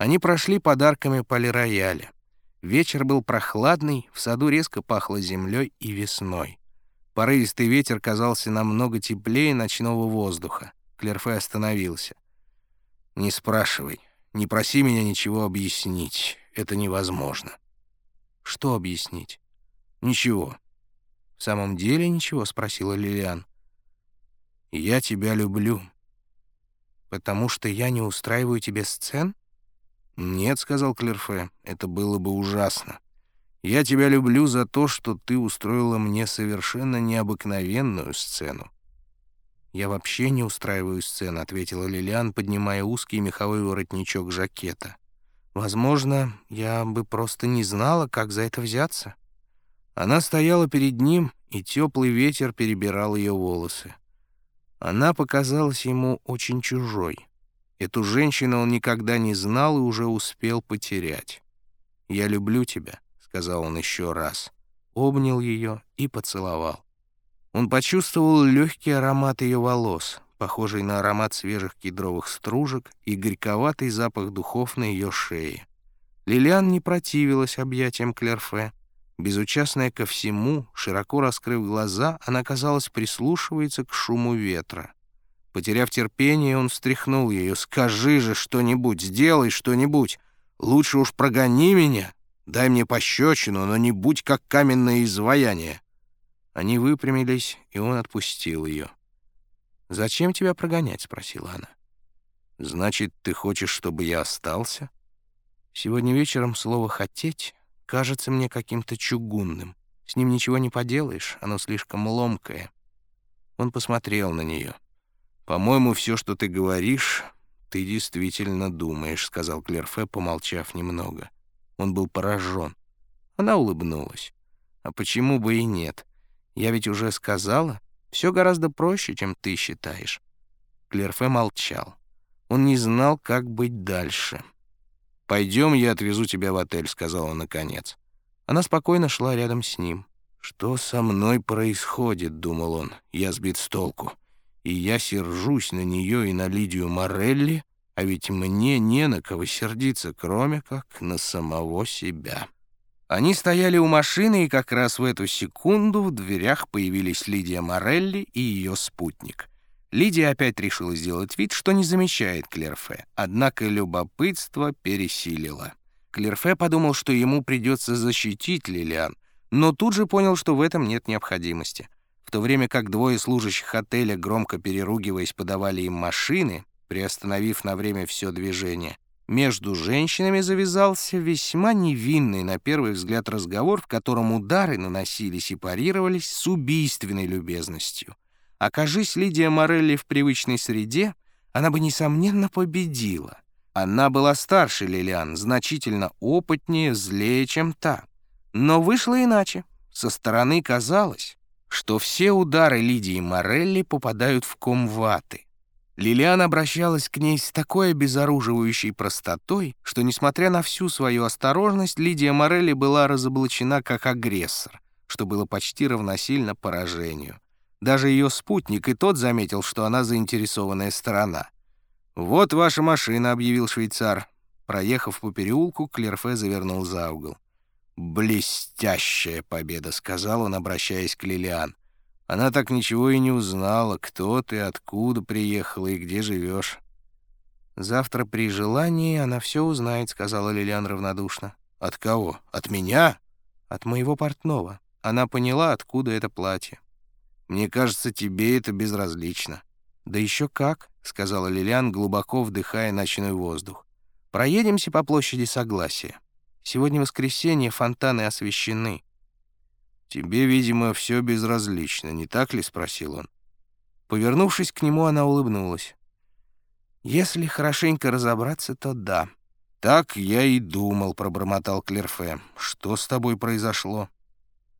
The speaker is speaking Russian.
Они прошли подарками полирояля. Вечер был прохладный, в саду резко пахло землей и весной. Порывистый ветер казался намного теплее ночного воздуха. Клерфе остановился. «Не спрашивай, не проси меня ничего объяснить. Это невозможно». «Что объяснить?» «Ничего». «В самом деле ничего?» — спросила Лилиан. «Я тебя люблю». «Потому что я не устраиваю тебе сцен?» «Нет», — сказал Клерфе, — «это было бы ужасно. Я тебя люблю за то, что ты устроила мне совершенно необыкновенную сцену». «Я вообще не устраиваю сцен», — ответила Лилиан, поднимая узкий меховой воротничок жакета. «Возможно, я бы просто не знала, как за это взяться». Она стояла перед ним, и теплый ветер перебирал ее волосы. Она показалась ему очень чужой. Эту женщину он никогда не знал и уже успел потерять. «Я люблю тебя», — сказал он еще раз. Обнял ее и поцеловал. Он почувствовал легкий аромат ее волос, похожий на аромат свежих кедровых стружек и горьковатый запах духов на ее шее. Лилиан не противилась объятиям Клерфе. Безучастная ко всему, широко раскрыв глаза, она, казалось, прислушивается к шуму ветра. Потеряв терпение, он встряхнул ее. «Скажи же что-нибудь, сделай что-нибудь. Лучше уж прогони меня. Дай мне пощечину, но не будь как каменное изваяние». Они выпрямились, и он отпустил ее. «Зачем тебя прогонять?» — спросила она. «Значит, ты хочешь, чтобы я остался?» Сегодня вечером слово «хотеть» кажется мне каким-то чугунным. С ним ничего не поделаешь, оно слишком ломкое. Он посмотрел на нее. «По-моему, все, что ты говоришь, ты действительно думаешь», — сказал Клерфе, помолчав немного. Он был поражен. Она улыбнулась. «А почему бы и нет? Я ведь уже сказала, все гораздо проще, чем ты считаешь». Клерфе молчал. Он не знал, как быть дальше. «Пойдем, я отвезу тебя в отель», — сказала он наконец. Она спокойно шла рядом с ним. «Что со мной происходит?» — думал он. «Я сбит с толку. И я сержусь на нее и на Лидию Морелли, а ведь мне не на кого сердиться, кроме как на самого себя». Они стояли у машины, и как раз в эту секунду в дверях появились Лидия Морелли и ее спутник. Лидия опять решила сделать вид, что не замечает Клерфе, однако любопытство пересилило. Клерфе подумал, что ему придется защитить Лилиан, но тут же понял, что в этом нет необходимости. В то время как двое служащих отеля, громко переругиваясь, подавали им машины, приостановив на время все движение, между женщинами завязался весьма невинный на первый взгляд разговор, в котором удары наносились и парировались с убийственной любезностью. Окажись Лидия Морелли в привычной среде, она бы, несомненно, победила. Она была старше Лилиан, значительно опытнее, злее, чем та. Но вышло иначе. Со стороны казалось, что все удары Лидии Морелли попадают в ком ваты. Лилиан обращалась к ней с такой обезоруживающей простотой, что, несмотря на всю свою осторожность, Лидия Морелли была разоблачена как агрессор, что было почти равносильно поражению. Даже ее спутник и тот заметил, что она заинтересованная сторона. «Вот ваша машина», — объявил швейцар. Проехав по переулку, Клерфе завернул за угол. «Блестящая победа», — сказал он, обращаясь к Лилиан. «Она так ничего и не узнала, кто ты, откуда приехала и где живешь». «Завтра при желании она все узнает», — сказала Лилиан равнодушно. «От кого? От меня?» «От моего портного. Она поняла, откуда это платье». Мне кажется, тебе это безразлично». «Да еще как», — сказала Лилиан, глубоко вдыхая ночной воздух. «Проедемся по площади Согласия. Сегодня воскресенье, фонтаны освещены». «Тебе, видимо, все безразлично, не так ли?» — спросил он. Повернувшись к нему, она улыбнулась. «Если хорошенько разобраться, то да». «Так я и думал», — пробормотал Клерфе. «Что с тобой произошло?»